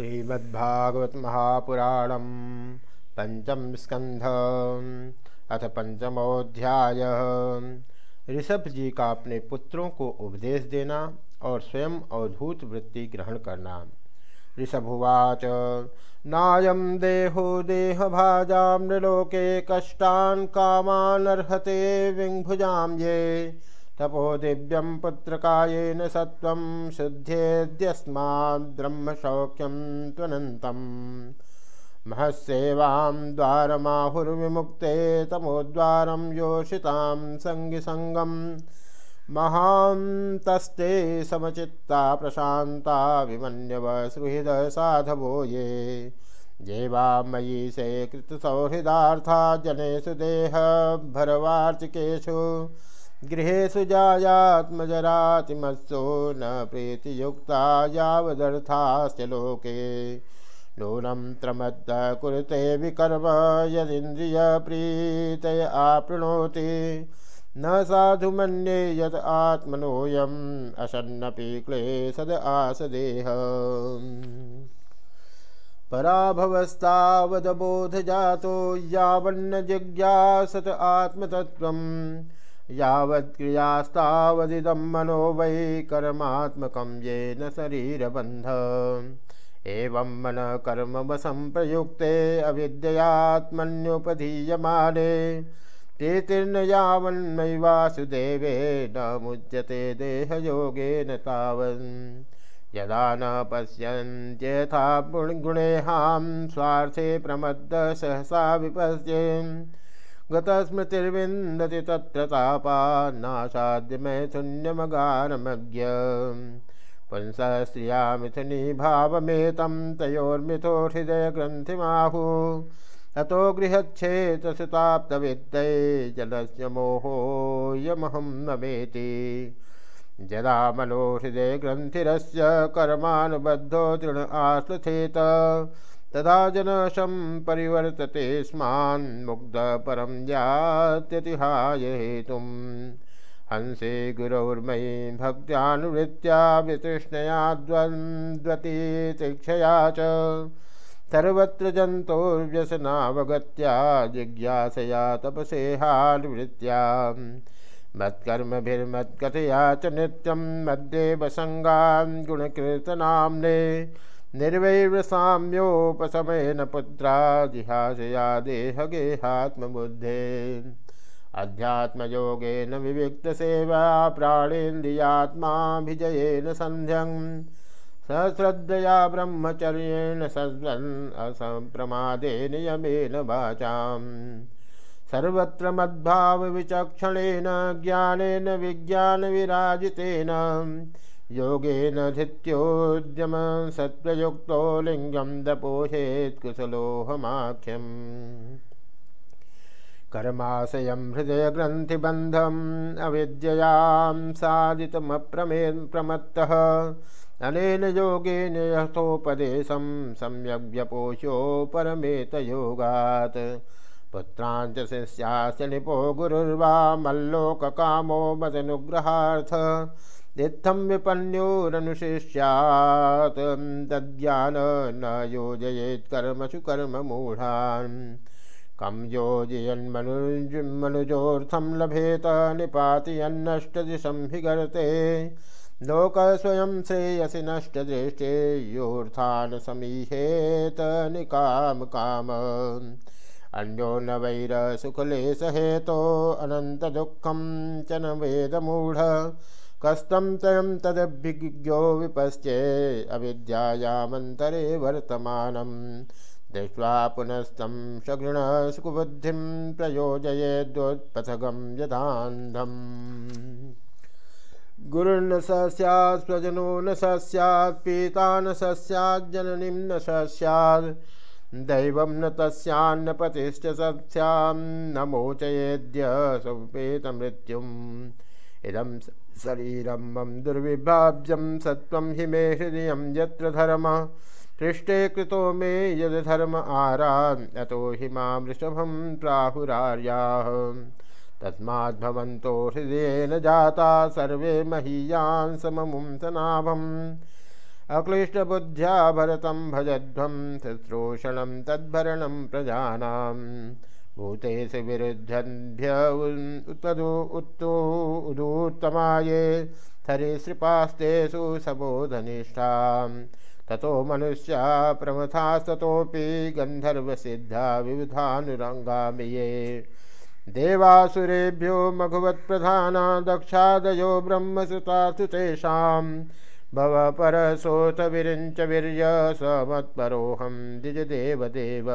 श्रीमद्भागवत महापुराणम पंचम स्कंध अथ पंचमोध्याय ऋषभ जी का अपने पुत्रों को उपदेश देना और स्वयं अवधूत वृत्ति ग्रहण करना। ऋषभुवाच नायम देहो देह भाजा नृलोके कष्टान कामानर्हते विंभुजाम ये तपो दिव्यम पुत्रकायेन सत्वं शुद्धेद्यस्माद्ब्रह्मसौख्यं त्वनन्तम्। महस्सेवां द्वारमाहुर्विमुक्ते तमोद्वारं योषितां सङ्गिसङ्गं महान्तस्ते समचित्ता प्रशान्ता विमन्यव सुहृद साधवो ये। ये वा मयि से कृतसौहृदार्था जनेषु देहभरवार्चिकेषु गृहेशु जायात्मजरातिमत्सो न प्रीतियुक्ता यावदर्थाश्च लोके। नूनं त्रमद्द कुरुते विकर्म यदिन्द्रियप्रीतय आपृणोति। न साधु मन्ये यद आत्मनोऽयम्, असन्नपि क्लेशद आसदेह। पराभवस्तावदबोधजातो यावन्न जिज्ञासत आत्मतत्त्वम्। यावत्क्रियास्तावदिदं मनो वै कर्मात्मकं येन शरीरबन्ध। एवं मन कर्मवशं प्रयुक्ते अविद्ययात्मन्युपधीयमाने ते तीर्ण यावन्मयि वासुदेवे न मुच्यते देहयोगेन तावन्। यदा न पश्यन्त्यथा गुणेहां स्वार्थे प्रमद्द सहसा विपश्यन् गतस्मृतिर्विन्दति तत्र तापान्नासाद्य मैथुन्यमगानमज्ञ श्रिया मिथुनी भावमेतं तयोर्मिथो हृदयग्रन्थिमाहु अतो गृहच्छेत सुताप्तविद्यै जलस्य मोहोऽयमहं नमेति। यदा मनो हृदयग्रन्थिरस्य कर्मानुबद्धो तृण आश्लथेत। तदा जनशं परिवर्तते स्मान्मुग्ध परं जात्यतिहाय हेतुं हंसे गुरौर्मयी भक्त्यानुवृत्त्या वितृष्णया द्वन्द्वतीतिक्षया च। सर्वत्र जन्तोर्व्यसनावगत्या जिज्ञासया तपसेहानुवृत्त्या। मत्कर्मभिर्मत्कथया च नित्यं मद्देवसङ्गान् गुणकीर्तनाम्ने। निर्वैवसाम्योपशमेन पुत्रा जिहासया देहगेहात्मबुद्धे अध्यात्मयोगेन विविक्तसेवा प्राणेन्द्रियात्माभिजयेन सन्ध्यं। सश्रद्धया ब्रह्मचर्येण सद्वन् असम्प्रमादे नियमेन वाचाम्। सर्वत्र मद्भावविचक्षणेन ज्ञानेन विज्ञानविराजितेन। योगेन धित्योद्यम सत्प्रयुक्तो लिङ्गं दपोषेत् कुशलोहमाख्यम्। कर्माशयं हृदयग्रन्थिबन्धम् अविद्ययां साधितमप्रमे प्रमत्तः। अनेन योगेन यथोपदेशं सम्यग्व्यपोष्यो परमेतयोगात्। पुत्राञ्च शिष्याश्च निपो गुरुर्वा मल्लोककामो मदनुग्रहार्थ नित्थं विपन्योरनुशिष्यात्। तद्ज्ञान न योजयेत् कर्मसु कर्ममूढान्। कं योजयन्मनुजमनुजोऽर्थं लभेत निपातयन्नष्टदिशं भिगर्ते लोकस्वयं श्रेयसि नष्टदृष्टे योऽर्थान् समीहेत निकाम काम अन्यो न वैरसुखलेशहेतो अनन्तदुःखं च न वेदमूढ। कष्टं तयं तदभिज्ञो विपश्चे अविद्यायामन्तरे वर्तमानं। दृष्ट्वा पुनस्तं सघृणसुखबुद्धिं प्रयोजयेद्वोत्पथगं यथान्धम्। गुरुर्न स स्यात् न स स्यात् न स स्याज्जननीं न स स्यात्। दैवं न तस्यान्न पतिश्च सत्स्यां न मोचयेद्य सुपेतमृत्युम्। इदं शरीरं मम दुर्विभाव्यं सत्त्वं हि मे हृदय यत्र धर्मः। पृष्ठे कृतो मे यद धर्म आरान्, अतो हि माँ वृषभं प्राहुरार्याः। तस्माद्भवन्तो हृदयेन जाता, सर्वे महीयान् सममुं सनाभम्। अक्लिष्टबुद्ध्या भरतं भजध्वं शुश्रूषणं तद्भरणं प्रजानां। भूतेषु विरुद्धभ्य तदु उत्तो उदूत्तमाये। थरिसृपास्तेषु सबोधनिष्ठाम् ततो मनुष्या प्रमथास्ततोऽपि गन्धर्वसिद्धा विविधानुरङ्गामिये। देवासुरेभ्यो मघुवत्प्रधाना दक्षादयो ब्रह्मसुतासु तेषां। भव परसोऽथ विरिञ्च वीर्य स मत्परोऽहं द्विजदेवदेव